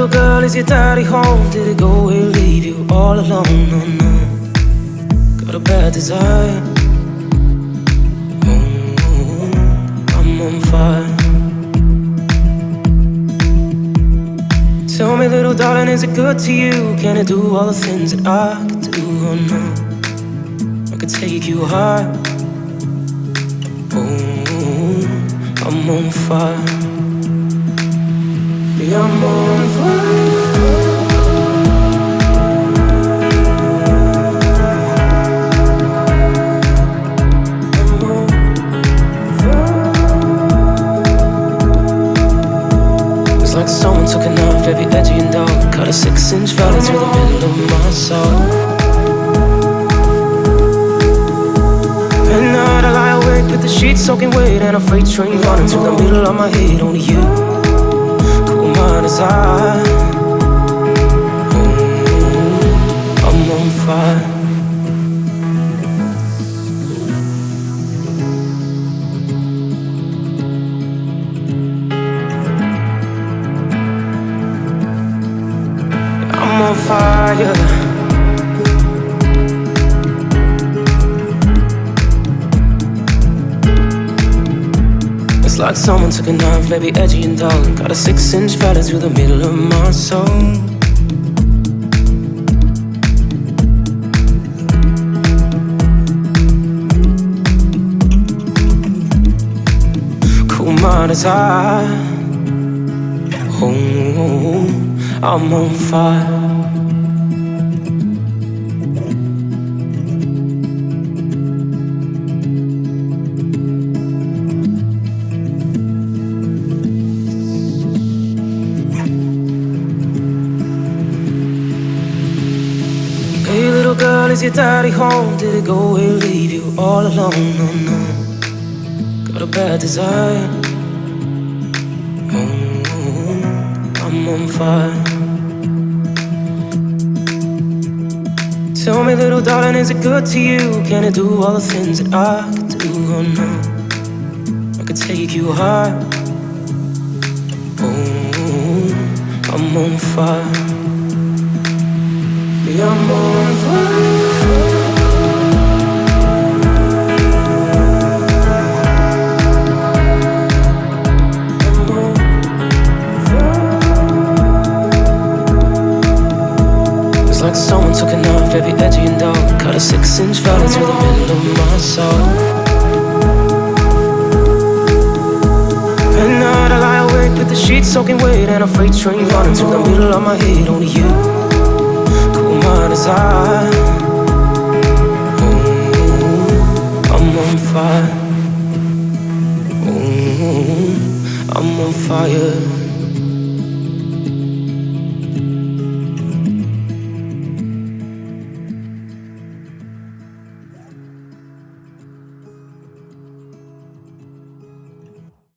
Little girl, is your daddy home? Did he go and leave you all alone? No, no. Got a bad desire. Oh, I'm on fire. Tell me, little darling, is it good to you? Can it do all the things that I could do? Oh no, I could take you high. Oh, I'm on fire. Soaking wet and a freight train running through the middle of my head. Only you, Ooh, mm-hmm. I'm on fire. I'm on fire. Like someone took a knife, baby, edgy and dull. Got a six inch valley through the middle of my soul. Cool as I. Oh, I'm on fire. Little girl, is your daddy home? Did he go and leave you all alone? No, no. Got a bad desire. Oh, I'm on fire. Tell me, little darling, is it good to you? Can it do all the things that I could do? Oh no, I could take you high. Oh, I'm on fire. Yeah, I'm on fire. I'm on fire. It's like someone took a knife, very edgy and dull. Cut a six inch valley through the middle of my soul. At night I lie awake with the sheets soaking wet and a freight train running through the middle of my head. Only you, Cause desire. Ooh, I'm on fire. Ooh, I'm on fire.